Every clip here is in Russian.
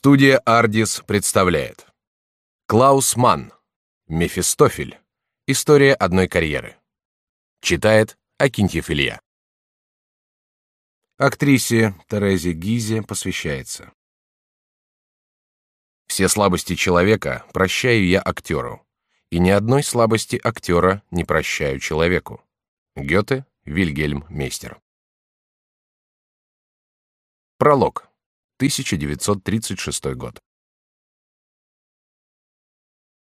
Студия Ардис представляет Клаус Манн Мефистофель История одной карьеры Читает Акинтьев Илья Актрисе Терезе Гизе посвящается Все слабости человека прощаю я актеру, и ни одной слабости актера не прощаю человеку. Гёте, Вильгельм Мейстер. Пролог. 1936 год.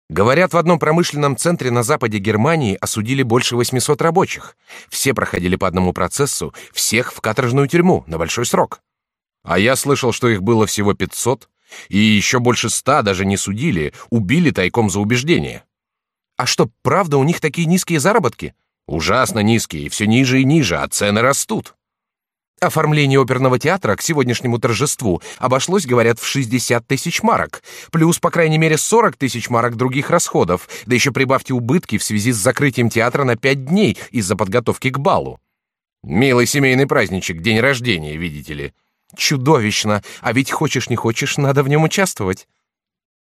Говорят, в одном промышленном центре на западе Германии осудили больше 800 рабочих. Все проходили по одному процессу, всех в каторжную тюрьму на большой срок. А я слышал, что их было всего 500, и еще больше ста даже не судили, убили тайком за убеждение. А что, правда, у них такие низкие заработки? Ужасно низкие, все ниже и ниже, а цены растут. Оформление оперного театра к сегодняшнему торжеству обошлось, говорят, в 60 тысяч марок, плюс, по крайней мере, 40 тысяч марок других расходов, да еще прибавьте убытки в связи с закрытием театра на пять дней из-за подготовки к балу. Милый семейный праздничек, день рождения, видите ли. Чудовищно, а ведь хочешь не хочешь, надо в нем участвовать.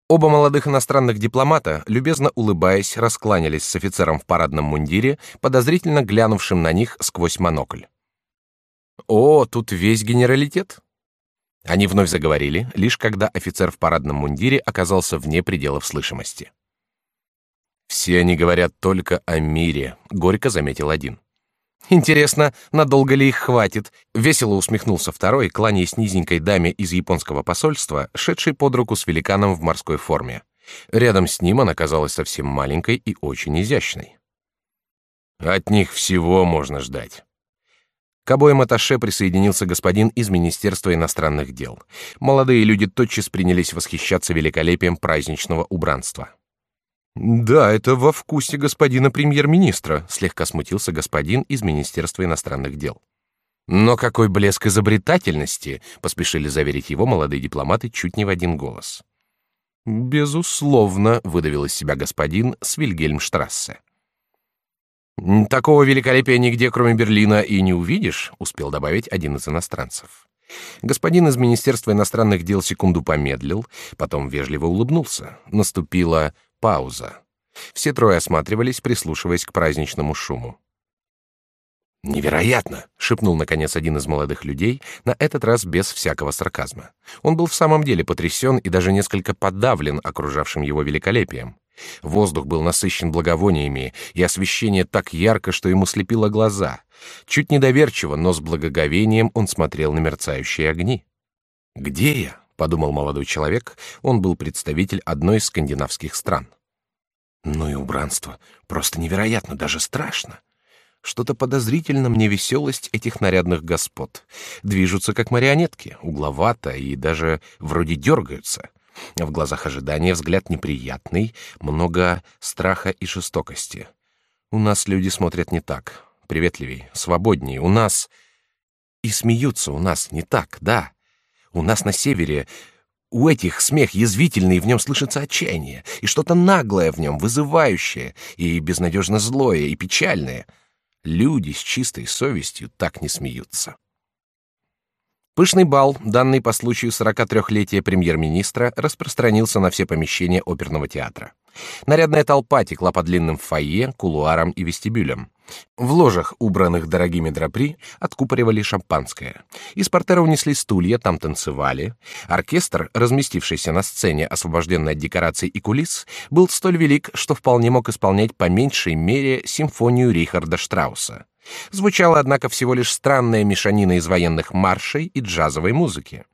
Оба молодых иностранных дипломата, любезно улыбаясь, раскланялись с офицером в парадном мундире, подозрительно глянувшим на них сквозь монокль. О, тут весь генералитет. Они вновь заговорили, лишь когда офицер в парадном мундире оказался вне пределов слышимости. Все они говорят только о мире, горько заметил один. Интересно, надолго ли их хватит? Весело усмехнулся второй, кланяясь низенькой даме из японского посольства, шедшей под руку с великаном в морской форме. Рядом с ним она казалась совсем маленькой и очень изящной. От них всего можно ждать. К обоим аташе присоединился господин из Министерства иностранных дел. Молодые люди тотчас принялись восхищаться великолепием праздничного убранства. Да, это во вкусе господина премьер-министра, слегка смутился господин из Министерства иностранных дел. Но какой блеск изобретательности, поспешили заверить его молодые дипломаты чуть не в один голос. Безусловно, выдавил из себя господин с Вильгельмштрассе. Такого великолепия нигде, кроме Берлина, и не увидишь, успел добавить один из иностранцев. Господин из Министерства иностранных дел секунду помедлил, потом вежливо улыбнулся. Наступила пауза. Все трое осматривались, прислушиваясь к праздничному шуму. Невероятно, шепнул наконец один из молодых людей, на этот раз без всякого сарказма. Он был в самом деле потрясен и даже несколько подавлен окружавшим его великолепием. Воздух был насыщен благовониями, и освещение так ярко, что ему слепило глаза. Чуть недоверчиво, но с благоговением он смотрел на мерцающие огни. Где я? подумал молодой человек. Он был представитель одной из скандинавских стран. Ну и убранство, просто невероятно, даже страшно. Что-то подозрительно мне веселость этих нарядных господ. Движутся как марионетки, угловато и даже вроде дергаются. В глазах ожидания взгляд неприятный, много страха и жестокости. У нас люди смотрят не так, приветливей, свободнее. У нас и смеются у нас не так, да. У нас на севере у этих смех язвительный, в нем слышится отчаяние и что-то наглое в нем, вызывающее и безнадежно злое и печальное. Люди с чистой совестью так не смеются. Пышный бал, данный по случаю 43-летия премьер-министра, распространился на все помещения оперного театра. Нарядная толпа текла по длинным фойе, кулуарам и вестибюлям. В ложах, убранных дорогими драпри, откупоривали шампанское. Из портера унесли стулья, там танцевали. Оркестр, разместившийся на сцене, освобожденный от декораций и кулис, был столь велик, что вполне мог исполнять по меньшей мере симфонию Рихарда Штрауса. Звучала, однако, всего лишь странная мешанина из военных маршей и джазовой музыки.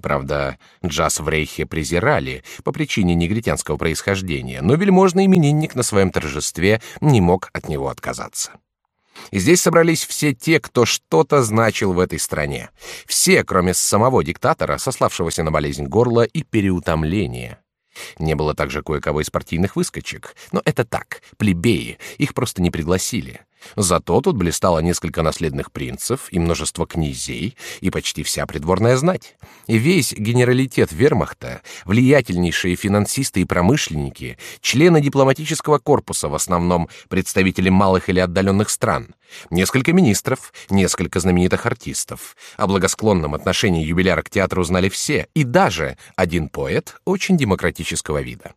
Правда, джаз в Рейхе презирали по причине негритянского происхождения, но вельможный именинник на своем торжестве не мог от него отказаться. И здесь собрались все те, кто что-то значил в этой стране. Все, кроме самого диктатора, сославшегося на болезнь горла и переутомление. Не было также кое-кого из партийных выскочек, но это так, плебеи, их просто не пригласили. Зато тут блистало несколько наследных принцев и множество князей и почти вся придворная знать. И весь генералитет вермахта, влиятельнейшие финансисты и промышленники, члены дипломатического корпуса, в основном представители малых или отдаленных стран, несколько министров, несколько знаменитых артистов. О благосклонном отношении юбиляра к театру знали все, и даже один поэт очень демократического вида.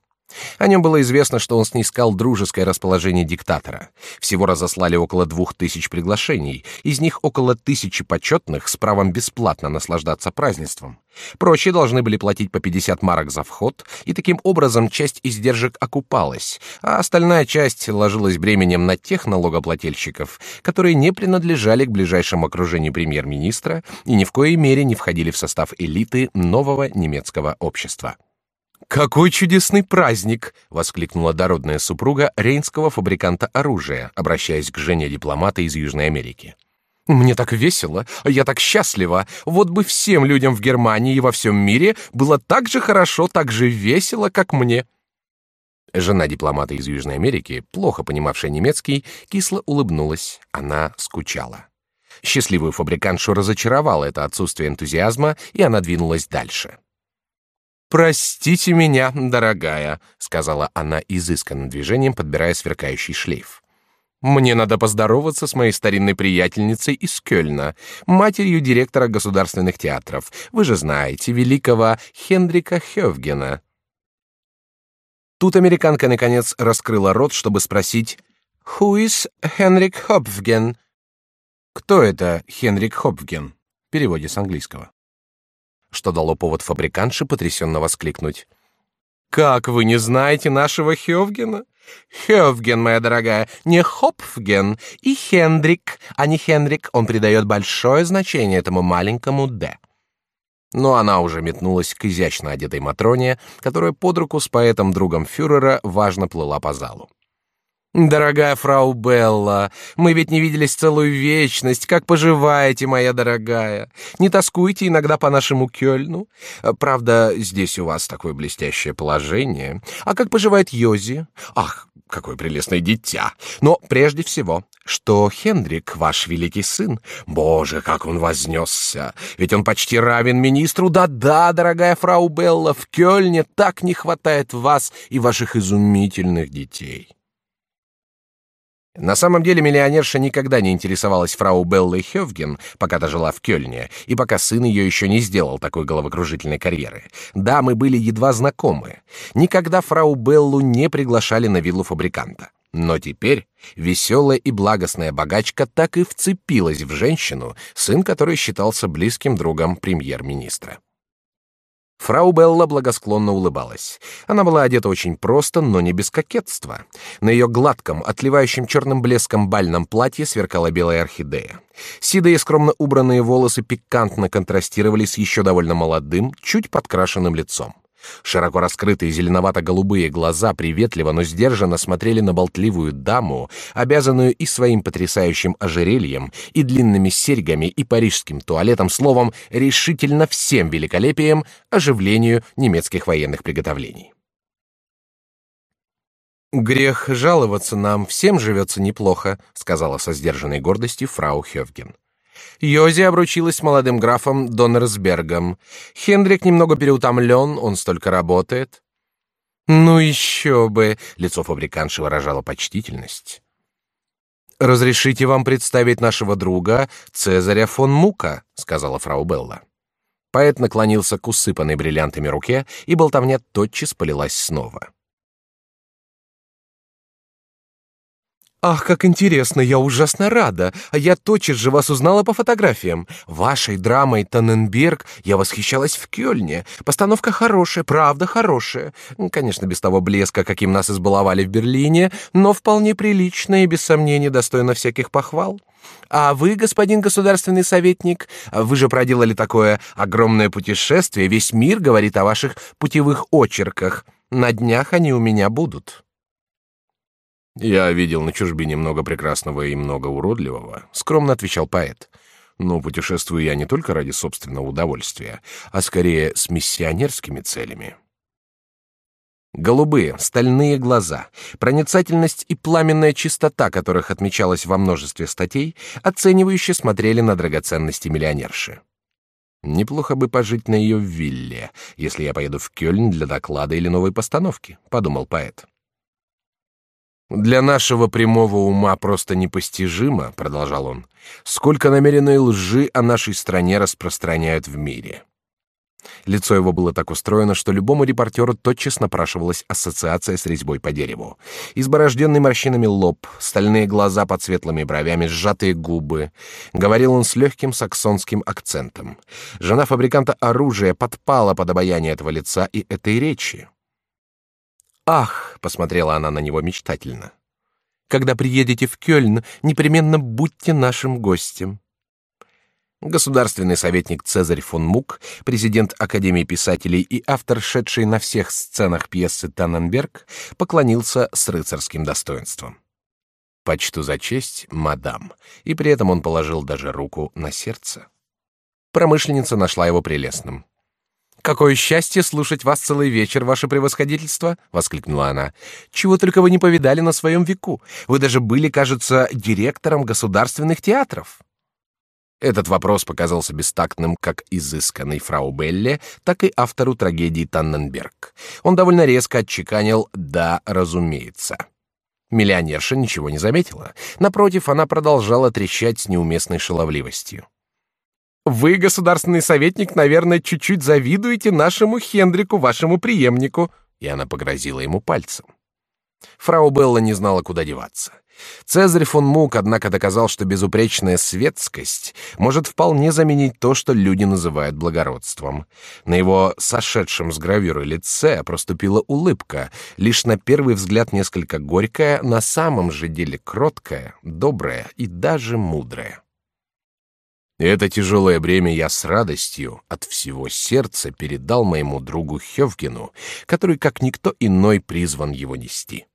О нем было известно, что он снискал дружеское расположение диктатора. Всего разослали около двух тысяч приглашений, из них около тысячи почетных с правом бесплатно наслаждаться празднеством. Прочие должны были платить по 50 марок за вход, и таким образом часть издержек окупалась, а остальная часть ложилась бременем на тех налогоплательщиков, которые не принадлежали к ближайшему окружению премьер-министра и ни в коей мере не входили в состав элиты нового немецкого общества. Какой чудесный праздник! воскликнула дородная супруга рейнского фабриканта оружия, обращаясь к жене дипломата из Южной Америки. Мне так весело, я так счастлива. Вот бы всем людям в Германии и во всем мире было так же хорошо, так же весело, как мне. Жена дипломата из Южной Америки, плохо понимавшая немецкий, кисло улыбнулась. Она скучала. Счастливую фабрикантшу разочаровало это отсутствие энтузиазма, и она двинулась дальше. Простите меня, дорогая, сказала она изысканным движением, подбирая сверкающий шлейф. Мне надо поздороваться с моей старинной приятельницей из Кёльна, матерью директора государственных театров. Вы же знаете великого Хендрика Хёвгена. Тут американка наконец раскрыла рот, чтобы спросить: "Who is Henrik Hopfgen?" Кто это Хенрик Хопфген? В переводе с английского что дало повод фабрикантше потрясенно воскликнуть. «Как вы не знаете нашего Хёвгена? Хёвген, моя дорогая, не Хопфген и Хендрик, а не Хендрик, он придает большое значение этому маленькому «д». Но она уже метнулась к изящно одетой Матроне, которая под руку с поэтом-другом фюрера важно плыла по залу. Дорогая фрау Белла, мы ведь не виделись целую вечность. Как поживаете, моя дорогая? Не тоскуете иногда по нашему Кёльну? Правда, здесь у вас такое блестящее положение. А как поживает Йози? Ах, какое прелестное дитя! Но прежде всего, что Хендрик, ваш великий сын, боже, как он вознесся! Ведь он почти равен министру. Да-да, дорогая фрау Белла, в Кёльне так не хватает вас и ваших изумительных детей. На самом деле миллионерша никогда не интересовалась фрау Беллой Хёвген, пока та жила в Кёльне, и пока сын ее еще не сделал такой головокружительной карьеры. Да, мы были едва знакомы. Никогда фрау Беллу не приглашали на виллу фабриканта. Но теперь веселая и благостная богачка так и вцепилась в женщину, сын которой считался близким другом премьер-министра. Фрау Белла благосклонно улыбалась. Она была одета очень просто, но не без кокетства. На ее гладком, отливающем черным блеском бальном платье сверкала белая орхидея. Седые скромно убранные волосы пикантно контрастировали с еще довольно молодым, чуть подкрашенным лицом. Широко раскрытые зеленовато-голубые глаза приветливо, но сдержанно смотрели на болтливую даму, обязанную и своим потрясающим ожерельем, и длинными серьгами, и парижским туалетом, словом, решительно всем великолепием оживлению немецких военных приготовлений. Грех жаловаться нам, всем живется неплохо, сказала со сдержанной гордостью фрау Хёвген. Йози обручилась с молодым графом Доннерсбергом. Хендрик немного переутомлен, он столько работает. Ну еще бы, лицо фабриканши выражало почтительность. Разрешите вам представить нашего друга Цезаря фон Мука, сказала фрау Белла. Поэт наклонился к усыпанной бриллиантами руке, и болтовня тотчас полилась снова. Ах, как интересно, я ужасно рада. А я тотчас же вас узнала по фотографиям. Вашей драмой Таненберг я восхищалась в Кёльне. Постановка хорошая, правда хорошая. Конечно, без того блеска, каким нас избаловали в Берлине, но вполне приличная и без сомнения достойна всяких похвал. А вы, господин государственный советник, вы же проделали такое огромное путешествие, весь мир говорит о ваших путевых очерках. На днях они у меня будут. Я видел на чужбине много прекрасного и много уродливого, скромно отвечал поэт. Но путешествую я не только ради собственного удовольствия, а скорее с миссионерскими целями. Голубые, стальные глаза, проницательность и пламенная чистота, которых отмечалось во множестве статей, оценивающе смотрели на драгоценности миллионерши. Неплохо бы пожить на ее вилле, если я поеду в Кёльн для доклада или новой постановки, подумал поэт. Для нашего прямого ума просто непостижимо, продолжал он, сколько намеренной лжи о нашей стране распространяют в мире. Лицо его было так устроено, что любому репортеру тотчас напрашивалась ассоциация с резьбой по дереву. Изборожденный морщинами лоб, стальные глаза под светлыми бровями, сжатые губы. Говорил он с легким саксонским акцентом. Жена фабриканта оружия подпала под обаяние этого лица и этой речи. «Ах!» — посмотрела она на него мечтательно. «Когда приедете в Кёльн, непременно будьте нашим гостем. Государственный советник Цезарь фон Мук, президент Академии писателей и автор, шедший на всех сценах пьесы Танненберг, поклонился с рыцарским достоинством. Почту за честь, мадам, и при этом он положил даже руку на сердце. Промышленница нашла его прелестным. Какое счастье слушать вас целый вечер, ваше превосходительство, воскликнула она. Чего только вы не повидали на своем веку. Вы даже были, кажется, директором государственных театров. Этот вопрос показался бестактным как изысканной фрау Белле, так и автору трагедии Танненберг. Он довольно резко отчеканил «да, разумеется». Миллионерша ничего не заметила. Напротив, она продолжала трещать с неуместной шаловливостью. «Вы, государственный советник, наверное, чуть-чуть завидуете нашему Хендрику, вашему преемнику», и она погрозила ему пальцем. Фрау Белла не знала, куда деваться. Цезарь фон Мук, однако, доказал, что безупречная светскость может вполне заменить то, что люди называют благородством. На его сошедшем с гравюры лице проступила улыбка, лишь на первый взгляд несколько горькая, на самом же деле кроткая, добрая и даже мудрая. Это тяжелое бремя я с радостью от всего сердца передал моему другу Хевгену, который, как никто иной, призван его нести.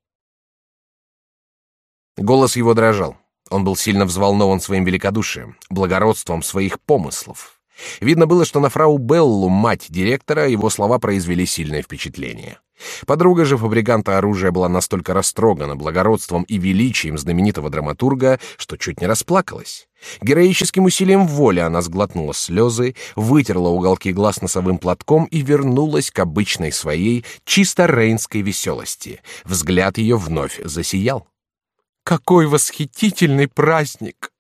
Голос его дрожал. Он был сильно взволнован своим великодушием, благородством своих помыслов. Видно было, что на фрау Беллу, мать директора, его слова произвели сильное впечатление. Подруга же фабриканта оружия была настолько растрогана благородством и величием знаменитого драматурга, что чуть не расплакалась. Героическим усилием воли она сглотнула слезы, вытерла уголки глаз носовым платком и вернулась к обычной своей чисто рейнской веселости. Взгляд ее вновь засиял. Какой восхитительный праздник!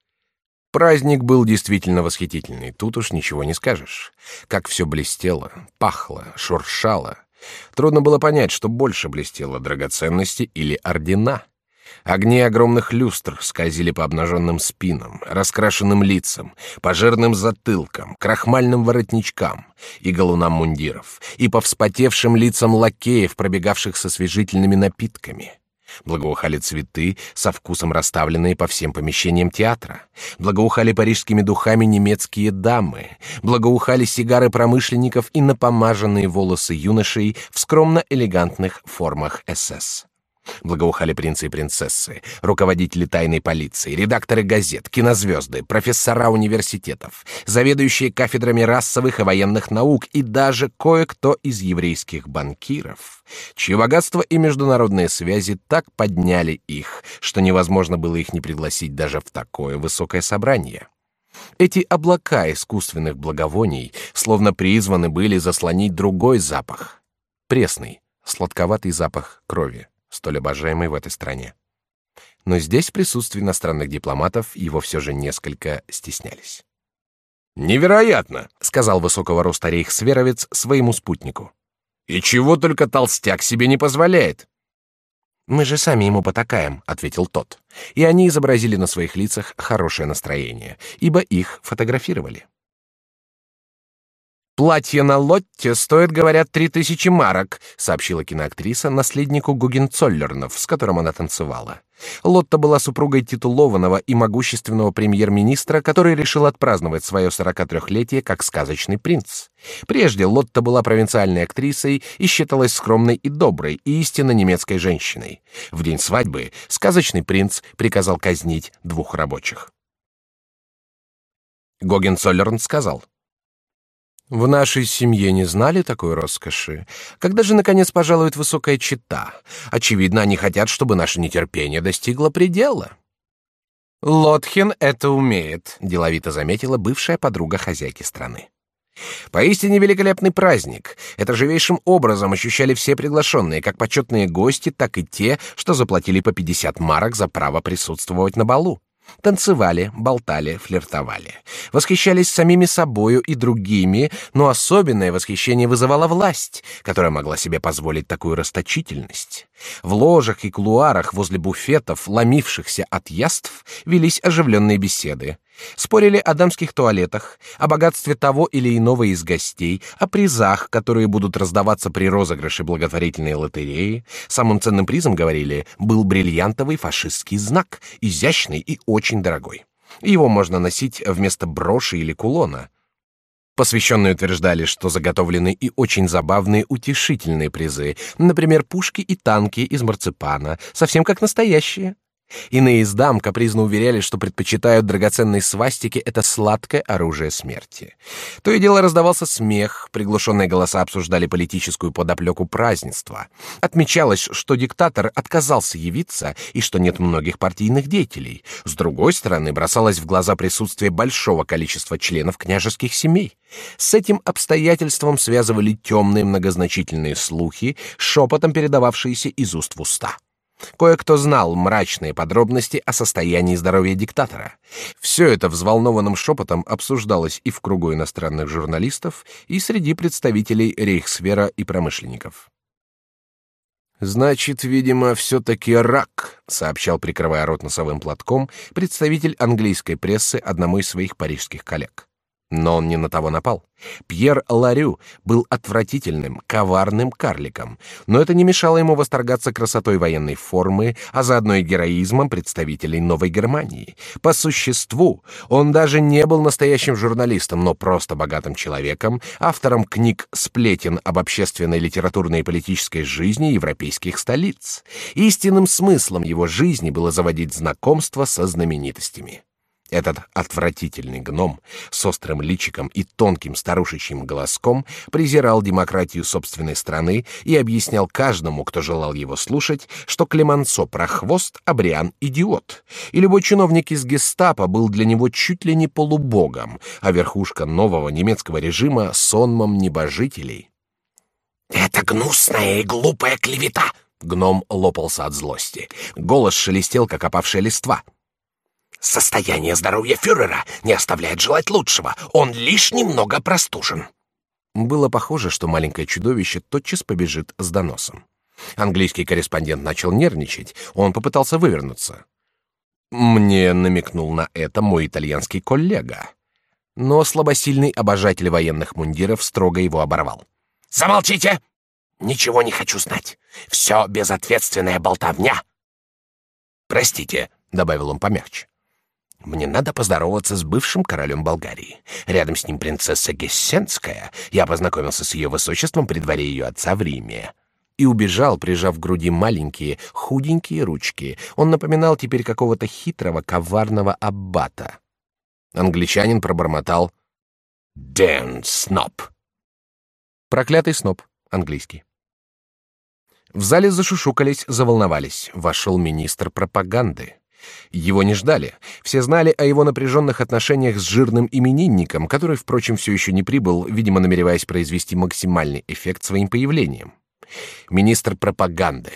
Праздник был действительно восхитительный, тут уж ничего не скажешь. Как все блестело, пахло, шуршало. Трудно было понять, что больше блестело, драгоценности или ордена. Огни огромных люстр скользили по обнаженным спинам, раскрашенным лицам, по жирным затылкам, крахмальным воротничкам и галунам мундиров, и по вспотевшим лицам лакеев, пробегавших со свежительными напитками. Благоухали цветы, со вкусом расставленные по всем помещениям театра. Благоухали парижскими духами немецкие дамы. Благоухали сигары промышленников и напомаженные волосы юношей в скромно-элегантных формах СС. Благоухали принцы и принцессы, руководители тайной полиции, редакторы газет, кинозвезды, профессора университетов, заведующие кафедрами расовых и военных наук и даже кое-кто из еврейских банкиров, чье богатство и международные связи так подняли их, что невозможно было их не пригласить даже в такое высокое собрание. Эти облака искусственных благовоний словно призваны были заслонить другой запах — пресный, сладковатый запах крови столь обожаемый в этой стране. Но здесь в присутствии иностранных дипломатов его все же несколько стеснялись. «Невероятно!» — сказал высокого роста рейхсверовец своему спутнику. «И чего только толстяк себе не позволяет!» «Мы же сами ему потакаем», — ответил тот. И они изобразили на своих лицах хорошее настроение, ибо их фотографировали. «Платье на Лотте стоит, говорят, три тысячи марок», — сообщила киноактриса наследнику Гугенцоллернов, с которым она танцевала. Лотта была супругой титулованного и могущественного премьер-министра, который решил отпраздновать свое 43-летие как сказочный принц. Прежде Лотта была провинциальной актрисой и считалась скромной и доброй, и истинно немецкой женщиной. В день свадьбы сказочный принц приказал казнить двух рабочих. Гогенцоллерн сказал — В нашей семье не знали такой роскоши. Когда же наконец пожалует высокая чета? Очевидно, они хотят, чтобы наше нетерпение достигло предела. Лотхин это умеет, деловито заметила бывшая подруга хозяйки страны. Поистине великолепный праздник. Это живейшим образом ощущали все приглашенные, как почетные гости, так и те, что заплатили по 50 марок за право присутствовать на балу. Танцевали, болтали, флиртовали. Восхищались самими собою и другими, но особенное восхищение вызывала власть, которая могла себе позволить такую расточительность. В ложах и кулуарах возле буфетов, ломившихся от яств, велись оживленные беседы. Спорили о дамских туалетах, о богатстве того или иного из гостей, о призах, которые будут раздаваться при розыгрыше благотворительной лотереи. Самым ценным призом, говорили, был бриллиантовый фашистский знак, изящный и очень дорогой. Его можно носить вместо броши или кулона. Посвященные утверждали, что заготовлены и очень забавные утешительные призы, например, пушки и танки из марципана, совсем как настоящие. Иные из дам капризно уверяли, что предпочитают драгоценные свастики — это сладкое оружие смерти. То и дело раздавался смех, приглушенные голоса обсуждали политическую подоплеку празднества. Отмечалось, что диктатор отказался явиться и что нет многих партийных деятелей. С другой стороны, бросалось в глаза присутствие большого количества членов княжеских семей. С этим обстоятельством связывали темные многозначительные слухи, шепотом передававшиеся из уст в уста. Кое-кто знал мрачные подробности о состоянии здоровья диктатора. Все это взволнованным шепотом обсуждалось и в кругу иностранных журналистов, и среди представителей рейхсвера и промышленников. Значит, видимо, все-таки рак, сообщал, прикрывая рот носовым платком, представитель английской прессы одному из своих парижских коллег. Но он не на того напал. Пьер Ларю был отвратительным, коварным карликом, но это не мешало ему восторгаться красотой военной формы, а заодно и героизмом представителей Новой Германии. По существу, он даже не был настоящим журналистом, но просто богатым человеком, автором книг «Сплетен об общественной, литературной и политической жизни европейских столиц». Истинным смыслом его жизни было заводить знакомства со знаменитостями. Этот отвратительный гном с острым личиком и тонким старушечьим голоском презирал демократию собственной страны и объяснял каждому, кто желал его слушать, что Клемансо прохвост, а Бриан идиот, и любой чиновник из Гестапо был для него чуть ли не полубогом, а верхушка нового немецкого режима сонмом небожителей. Это гнусная и глупая клевета. Гном лопался от злости. Голос шелестел, как опавшая листва. Состояние здоровья фюрера не оставляет желать лучшего. Он лишь немного простужен. Было похоже, что маленькое чудовище тотчас побежит с доносом. Английский корреспондент начал нервничать. Он попытался вывернуться. Мне намекнул на это мой итальянский коллега. Но слабосильный обожатель военных мундиров строго его оборвал. Замолчите! Ничего не хочу знать. Все безответственная болтовня. Простите, добавил он помягче. Мне надо поздороваться с бывшим королем Болгарии. Рядом с ним принцесса Гессенская. Я познакомился с ее высочеством при дворе ее отца в Риме. И убежал, прижав к груди маленькие, худенькие ручки. Он напоминал теперь какого-то хитрого, коварного аббата. Англичанин пробормотал «Дэн Сноп». Проклятый сноп, английский. В зале зашушукались, заволновались. Вошел министр пропаганды. Его не ждали. Все знали о его напряженных отношениях с жирным именинником, который, впрочем, все еще не прибыл, видимо, намереваясь произвести максимальный эффект своим появлением. Министр пропаганды,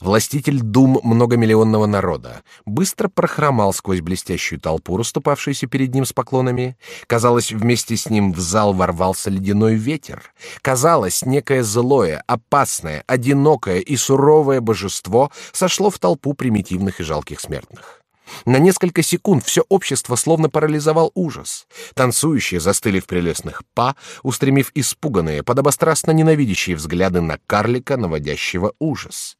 властитель дум многомиллионного народа, быстро прохромал сквозь блестящую толпу, расступавшуюся перед ним с поклонами. Казалось, вместе с ним в зал ворвался ледяной ветер. Казалось, некое злое, опасное, одинокое и суровое божество сошло в толпу примитивных и жалких смертных. На несколько секунд все общество словно парализовал ужас. Танцующие застыли в прелестных па, устремив испуганные, подобострастно ненавидящие взгляды на карлика, наводящего ужас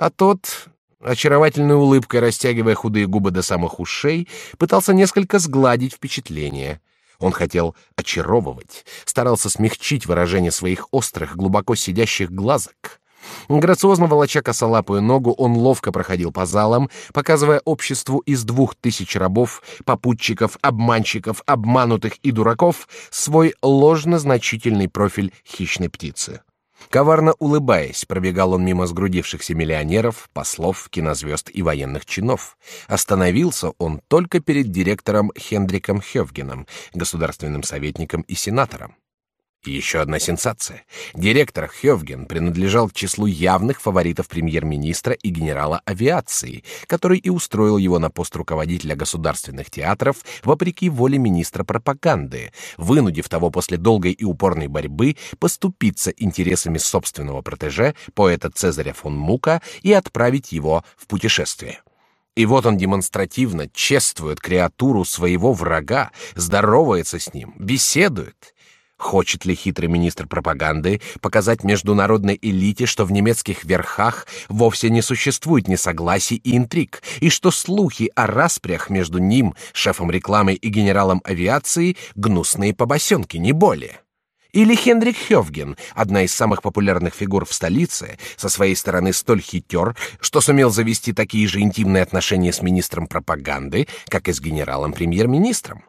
а тот, очаровательной улыбкой растягивая худые губы до самых ушей, пытался несколько сгладить впечатление. Он хотел очаровывать, старался смягчить выражение своих острых, глубоко сидящих глазок. Грациозно волоча косолапую ногу, он ловко проходил по залам, показывая обществу из двух тысяч рабов, попутчиков, обманщиков, обманутых и дураков свой ложно-значительный профиль хищной птицы. Коварно улыбаясь, пробегал он мимо сгрудившихся миллионеров, послов, кинозвезд и военных чинов. Остановился он только перед директором Хендриком Хёвгеном, государственным советником и сенатором. Еще одна сенсация. Директор Хёвген принадлежал к числу явных фаворитов премьер-министра и генерала авиации, который и устроил его на пост руководителя государственных театров вопреки воле министра пропаганды, вынудив того после долгой и упорной борьбы поступиться интересами собственного протеже, поэта Цезаря фон Мука, и отправить его в путешествие. И вот он демонстративно чествует креатуру своего врага, здоровается с ним, беседует. Хочет ли хитрый министр пропаганды показать международной элите, что в немецких верхах вовсе не существует несогласий и интриг, и что слухи о распрях между ним, шефом рекламы и генералом авиации, гнусные побосенки, не более? Или Хендрик Хёвген, одна из самых популярных фигур в столице, со своей стороны столь хитер, что сумел завести такие же интимные отношения с министром пропаганды, как и с генералом-премьер-министром?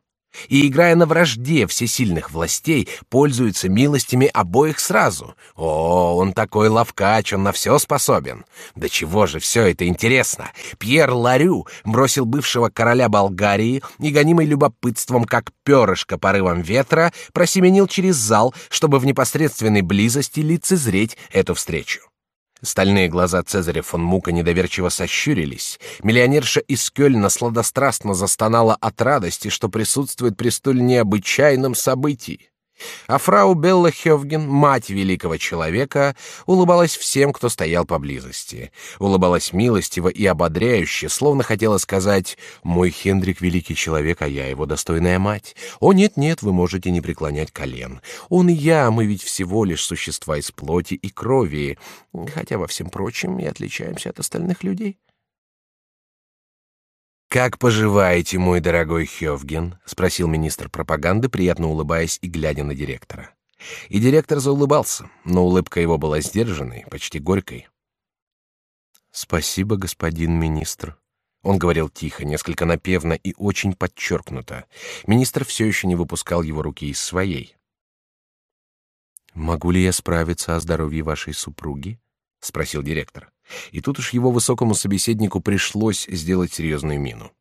И, играя на вражде всесильных властей, пользуется милостями обоих сразу. О, он такой ловкач, он на все способен. Да чего же все это интересно? Пьер Ларю бросил бывшего короля Болгарии и, гонимый любопытством, как перышко порывом ветра, просеменил через зал, чтобы в непосредственной близости лицезреть эту встречу. Стальные глаза Цезаря фон Мука недоверчиво сощурились. Миллионерша из Кёльна сладострастно застонала от радости, что присутствует при столь необычайном событии. А фрау Белла Хёвген, мать великого человека, улыбалась всем, кто стоял поблизости. Улыбалась милостиво и ободряюще, словно хотела сказать «Мой Хендрик — великий человек, а я его достойная мать. О, нет-нет, вы можете не преклонять колен. Он и я, мы ведь всего лишь существа из плоти и крови, хотя во всем прочем и отличаемся от остальных людей». «Как поживаете, мой дорогой Хёвген?» — спросил министр пропаганды, приятно улыбаясь и глядя на директора. И директор заулыбался, но улыбка его была сдержанной, почти горькой. «Спасибо, господин министр». Он говорил тихо, несколько напевно и очень подчеркнуто. Министр все еще не выпускал его руки из своей. «Могу ли я справиться о здоровье вашей супруги?» — спросил директор. И тут уж его высокому собеседнику пришлось сделать серьезную мину.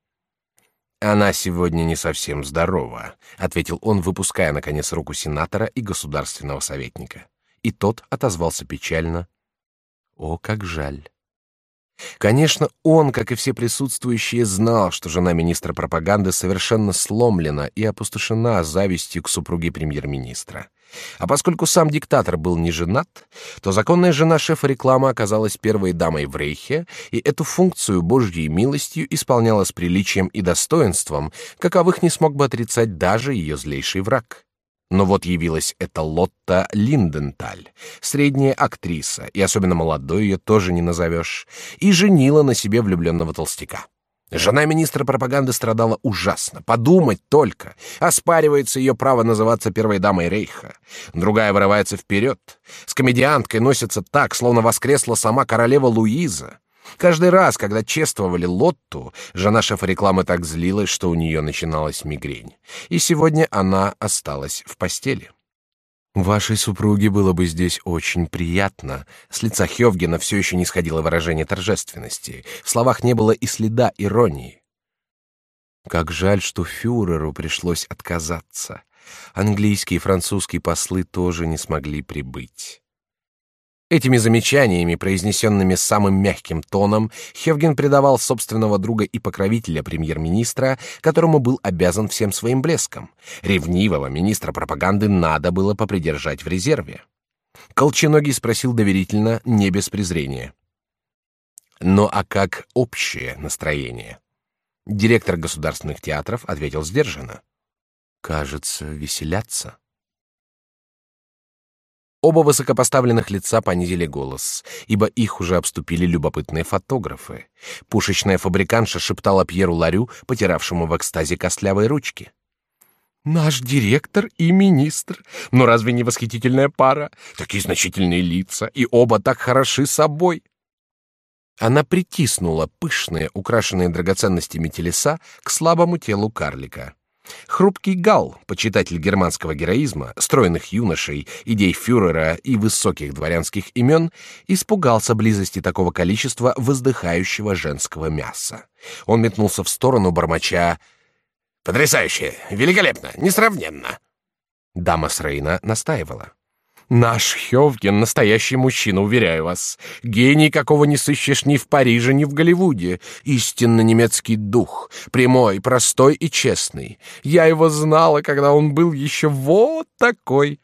Она сегодня не совсем здорова, ответил он, выпуская наконец руку сенатора и государственного советника. И тот отозвался печально: "О, как жаль". Конечно, он, как и все присутствующие, знал, что жена министра пропаганды совершенно сломлена и опустошена завистью к супруге премьер-министра. А поскольку сам диктатор был не женат, то законная жена шефа рекламы оказалась первой дамой в Рейхе, и эту функцию Божьей милостью исполняла с приличием и достоинством, каковых не смог бы отрицать даже ее злейший враг. Но вот явилась эта Лотта Линденталь, средняя актриса, и особенно молодой ее тоже не назовешь, и женила на себе влюбленного толстяка. Жена министра пропаганды страдала ужасно. Подумать только. Оспаривается ее право называться первой дамой Рейха. Другая вырывается вперед. С комедианткой носится так, словно воскресла сама королева Луиза. Каждый раз, когда чествовали Лотту, жена шефа рекламы так злилась, что у нее начиналась мигрень. И сегодня она осталась в постели. Вашей супруге было бы здесь очень приятно. С лица Хёвгена все еще не сходило выражение торжественности. В словах не было и следа иронии. Как жаль, что фюреру пришлось отказаться. Английские и французские послы тоже не смогли прибыть. Этими замечаниями, произнесенными самым мягким тоном, Хевген предавал собственного друга и покровителя премьер-министра, которому был обязан всем своим блеском. Ревнивого министра пропаганды надо было попридержать в резерве. Колченогий спросил доверительно, не без презрения. «Ну а как общее настроение?» Директор государственных театров ответил сдержанно. «Кажется, веселятся». Оба высокопоставленных лица понизили голос, ибо их уже обступили любопытные фотографы. Пушечная фабриканша шептала Пьеру Ларю, потиравшему в экстазе костлявые ручки. Наш директор и министр. Но разве не восхитительная пара? Такие значительные лица, и оба так хороши собой. Она притиснула пышные, украшенные драгоценностями телеса к слабому телу карлика. Хрупкий Гал, почитатель германского героизма, стройных юношей, идей фюрера и высоких дворянских имен, испугался близости такого количества воздыхающего женского мяса. Он метнулся в сторону бормоча «Потрясающе! Великолепно! Несравненно!» Дама с Рейна настаивала. Наш Хёвген — настоящий мужчина, уверяю вас. Гений, какого не сыщешь ни в Париже, ни в Голливуде. Истинно немецкий дух. Прямой, простой и честный. Я его знала, когда он был еще вот такой.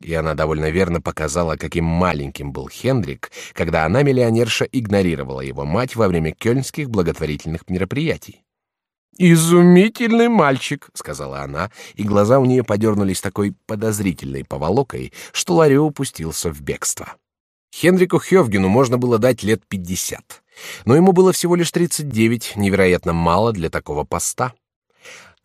И она довольно верно показала, каким маленьким был Хендрик, когда она, миллионерша, игнорировала его мать во время кёльнских благотворительных мероприятий. «Изумительный мальчик», — сказала она, и глаза у нее подернулись такой подозрительной поволокой, что Ларри упустился в бегство. Хенрику Хёвгену можно было дать лет пятьдесят, но ему было всего лишь тридцать девять, невероятно мало для такого поста.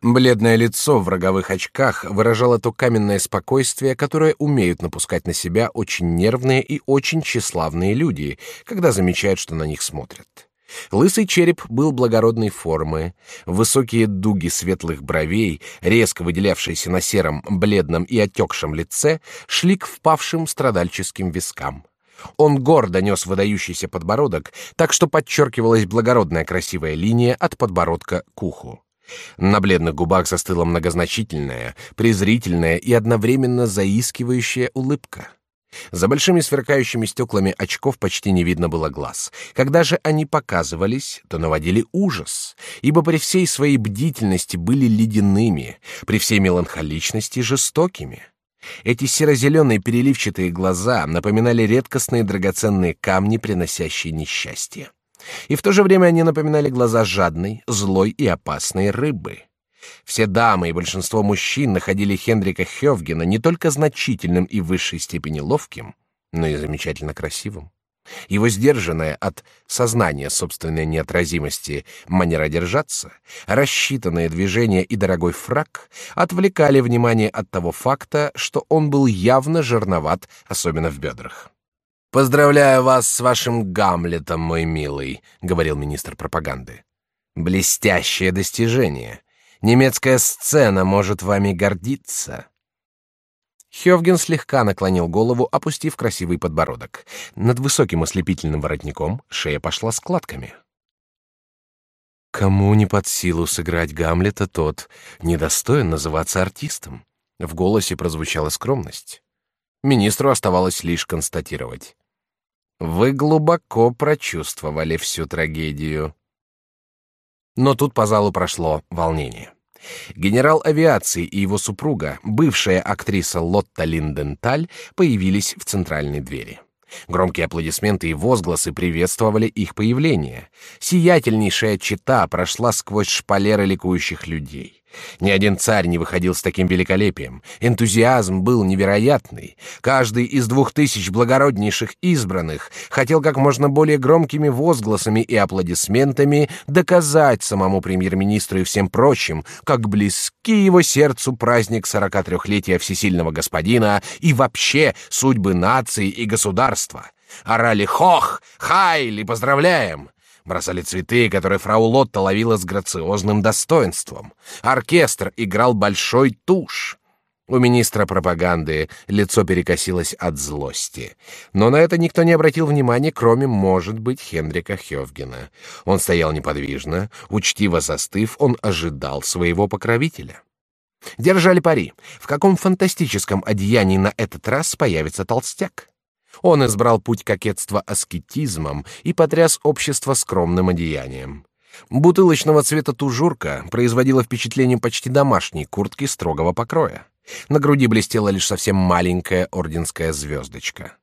Бледное лицо в роговых очках выражало то каменное спокойствие, которое умеют напускать на себя очень нервные и очень тщеславные люди, когда замечают, что на них смотрят. Лысый череп был благородной формы, высокие дуги светлых бровей, резко выделявшиеся на сером, бледном и отекшем лице, шли к впавшим страдальческим вискам. Он гордо нес выдающийся подбородок, так что подчеркивалась благородная красивая линия от подбородка к уху. На бледных губах застыла многозначительная, презрительная и одновременно заискивающая улыбка. За большими сверкающими стеклами очков почти не видно было глаз. Когда же они показывались, то наводили ужас, ибо при всей своей бдительности были ледяными, при всей меланхоличности жестокими. Эти серо-зеленые переливчатые глаза напоминали редкостные драгоценные камни, приносящие несчастье. И в то же время они напоминали глаза жадной, злой и опасной рыбы. Все дамы и большинство мужчин находили Хендрика Хёвгена не только значительным и в высшей степени ловким, но и замечательно красивым. Его сдержанное от сознания собственной неотразимости манера держаться, рассчитанные движения и дорогой фрак отвлекали внимание от того факта, что он был явно жирноват, особенно в бедрах. «Поздравляю вас с вашим Гамлетом, мой милый», — говорил министр пропаганды. «Блестящее достижение. Немецкая сцена может вами гордиться. Хёвген слегка наклонил голову, опустив красивый подбородок. Над высоким ослепительным воротником шея пошла складками. Кому не под силу сыграть Гамлета, тот недостоин называться артистом. В голосе прозвучала скромность. Министру оставалось лишь констатировать: вы глубоко прочувствовали всю трагедию. Но тут по залу прошло волнение. Генерал авиации и его супруга, бывшая актриса Лотта Линденталь, появились в центральной двери. Громкие аплодисменты и возгласы приветствовали их появление. Сиятельнейшая чита прошла сквозь шпалеры ликующих людей. Ни один царь не выходил с таким великолепием. Энтузиазм был невероятный. Каждый из двух тысяч благороднейших избранных хотел как можно более громкими возгласами и аплодисментами доказать самому премьер-министру и всем прочим, как близки его сердцу праздник 43-летия всесильного господина и вообще судьбы нации и государства. Орали «Хох! Хайли! Поздравляем!» Бросали цветы, которые фрау Лотта ловила с грациозным достоинством. Оркестр играл большой тушь. У министра пропаганды лицо перекосилось от злости. Но на это никто не обратил внимания, кроме, может быть, Хенрика Хёвгена. Он стоял неподвижно, учтиво застыв, он ожидал своего покровителя. Держали пари, в каком фантастическом одеянии на этот раз появится толстяк. Он избрал путь кокетства аскетизмом и потряс общество скромным одеянием. Бутылочного цвета тужурка производила впечатление почти домашней куртки строгого покроя. На груди блестела лишь совсем маленькая орденская звездочка.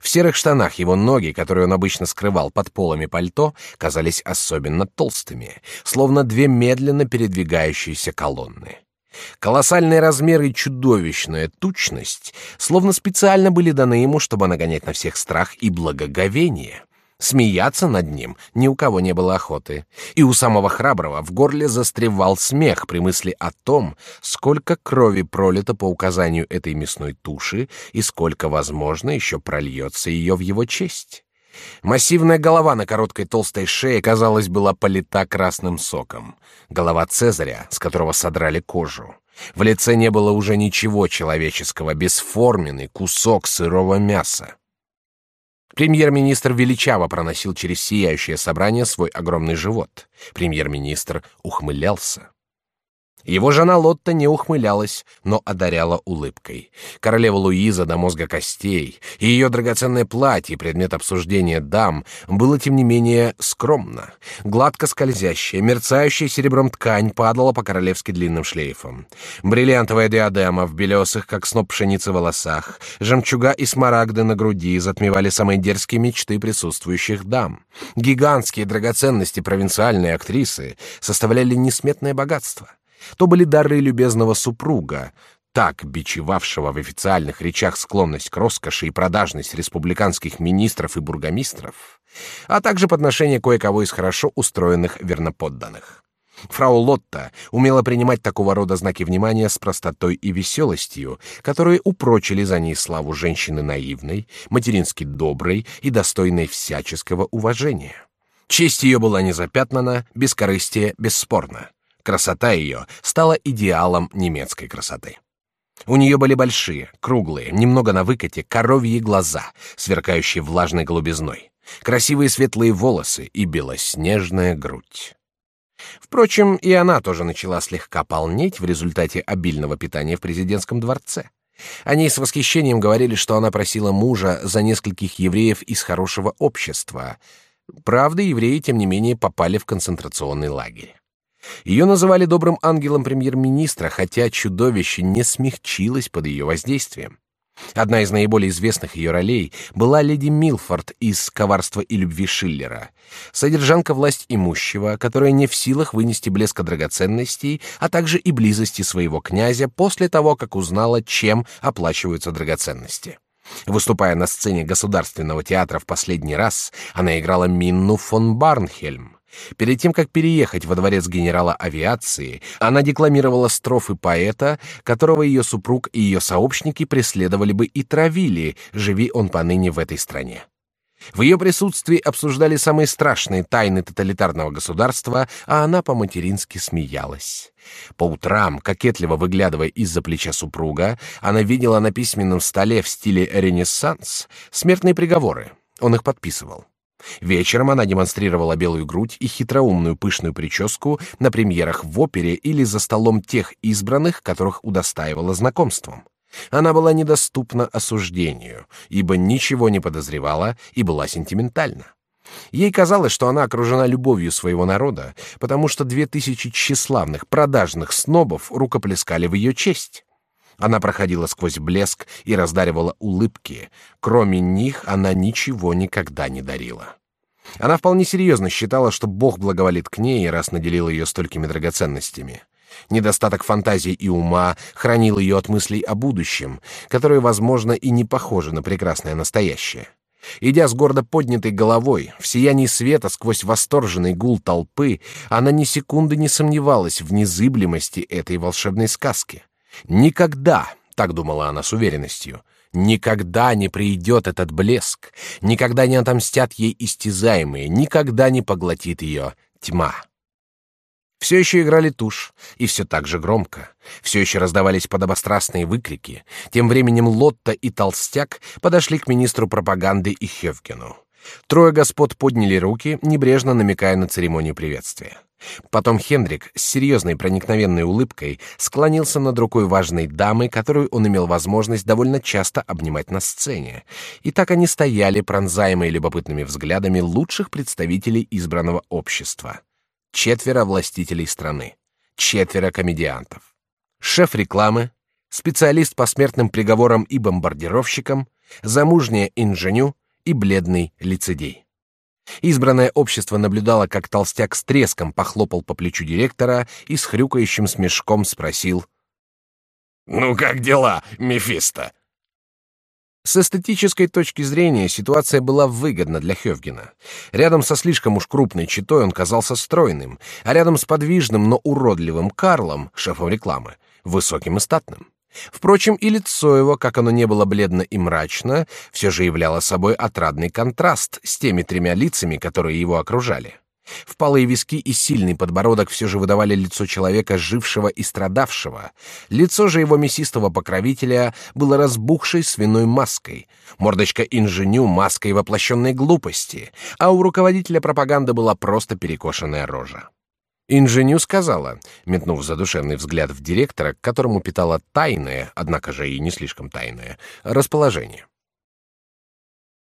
В серых штанах его ноги, которые он обычно скрывал под полами пальто, казались особенно толстыми, словно две медленно передвигающиеся колонны. Колоссальные размеры и чудовищная тучность словно специально были даны ему, чтобы нагонять на всех страх и благоговение. Смеяться над ним ни у кого не было охоты, и у самого храброго в горле застревал смех при мысли о том, сколько крови пролито по указанию этой мясной туши и сколько, возможно, еще прольется ее в его честь. Массивная голова на короткой толстой шее, казалось, была полита красным соком. Голова Цезаря, с которого содрали кожу. В лице не было уже ничего человеческого, бесформенный кусок сырого мяса. Премьер-министр величаво проносил через сияющее собрание свой огромный живот. Премьер-министр ухмылялся. Его жена Лотта не ухмылялась, но одаряла улыбкой. Королева Луиза до мозга костей, и ее драгоценное платье, предмет обсуждения дам, было тем не менее скромно. Гладко скользящая, мерцающая серебром ткань падала по-королевски длинным шлейфом. Бриллиантовая диадема в белесых, как сноп пшеницы, волосах, жемчуга и смарагды на груди затмевали самые дерзкие мечты присутствующих дам. Гигантские драгоценности провинциальной актрисы составляли несметное богатство то были дары любезного супруга, так бичевавшего в официальных речах склонность к роскоши и продажность республиканских министров и бургомистров, а также подношение кое-кого из хорошо устроенных верноподданных. Фрау Лотта умела принимать такого рода знаки внимания с простотой и веселостью, которые упрочили за ней славу женщины наивной, матерински доброй и достойной всяческого уважения. Честь ее была незапятнана, бескорыстие бесспорно. Красота ее стала идеалом немецкой красоты. У нее были большие, круглые, немного на выкате, коровьи глаза, сверкающие влажной голубизной, красивые светлые волосы и белоснежная грудь. Впрочем, и она тоже начала слегка полнеть в результате обильного питания в президентском дворце. Они с восхищением говорили, что она просила мужа за нескольких евреев из хорошего общества. Правда, евреи, тем не менее, попали в концентрационный лагерь. Ее называли добрым ангелом премьер-министра, хотя чудовище не смягчилось под ее воздействием. Одна из наиболее известных ее ролей была леди Милфорд из «Коварства и любви» Шиллера, содержанка власть имущего, которая не в силах вынести блеска драгоценностей, а также и близости своего князя после того, как узнала, чем оплачиваются драгоценности. Выступая на сцене Государственного театра в последний раз, она играла Минну фон Барнхельм, Перед тем, как переехать во дворец генерала авиации, она декламировала строфы поэта, которого ее супруг и ее сообщники преследовали бы и травили, живи он поныне в этой стране. В ее присутствии обсуждали самые страшные тайны тоталитарного государства, а она по-матерински смеялась. По утрам, кокетливо выглядывая из-за плеча супруга, она видела на письменном столе в стиле Ренессанс смертные приговоры. Он их подписывал. Вечером она демонстрировала белую грудь и хитроумную пышную прическу на премьерах в опере или за столом тех избранных, которых удостаивала знакомством. Она была недоступна осуждению, ибо ничего не подозревала и была сентиментальна. Ей казалось, что она окружена любовью своего народа, потому что две тысячи тщеславных продажных снобов рукоплескали в ее честь. Она проходила сквозь блеск и раздаривала улыбки. Кроме них она ничего никогда не дарила. Она вполне серьезно считала, что Бог благоволит к ней, раз наделил ее столькими драгоценностями. Недостаток фантазии и ума хранил ее от мыслей о будущем, которое, возможно, и не похоже на прекрасное настоящее. Идя с гордо поднятой головой, в сиянии света сквозь восторженный гул толпы, она ни секунды не сомневалась в незыблемости этой волшебной сказки. Никогда, так думала она с уверенностью, никогда не придет этот блеск, никогда не отомстят ей истязаемые, никогда не поглотит ее тьма. Все еще играли тушь, и все так же громко. Все еще раздавались подобострастные выкрики. Тем временем Лотта и Толстяк подошли к министру пропаганды и Хевкину. Трое господ подняли руки, небрежно намекая на церемонию приветствия. Потом Хендрик с серьезной проникновенной улыбкой склонился над рукой важной дамы, которую он имел возможность довольно часто обнимать на сцене. И так они стояли, пронзаемые любопытными взглядами лучших представителей избранного общества. Четверо властителей страны, четверо комедиантов. Шеф рекламы, специалист по смертным приговорам и бомбардировщикам, замужняя инженю и бледный лицедей. Избранное общество наблюдало, как толстяк с треском похлопал по плечу директора и с хрюкающим смешком спросил: "Ну как дела, Мефисто?" С эстетической точки зрения ситуация была выгодна для Хёвгена. Рядом со слишком уж крупной читой он казался стройным, а рядом с подвижным, но уродливым Карлом, шефом рекламы, высоким и статным. Впрочем, и лицо его, как оно не было бледно и мрачно, все же являло собой отрадный контраст с теми тремя лицами, которые его окружали. Впалые виски и сильный подбородок все же выдавали лицо человека, жившего и страдавшего. Лицо же его мясистого покровителя было разбухшей свиной маской, мордочка инженю маской воплощенной глупости, а у руководителя пропаганды была просто перекошенная рожа. Инженю сказала, метнув задушевный взгляд в директора, к которому питала тайное, однако же и не слишком тайное, расположение.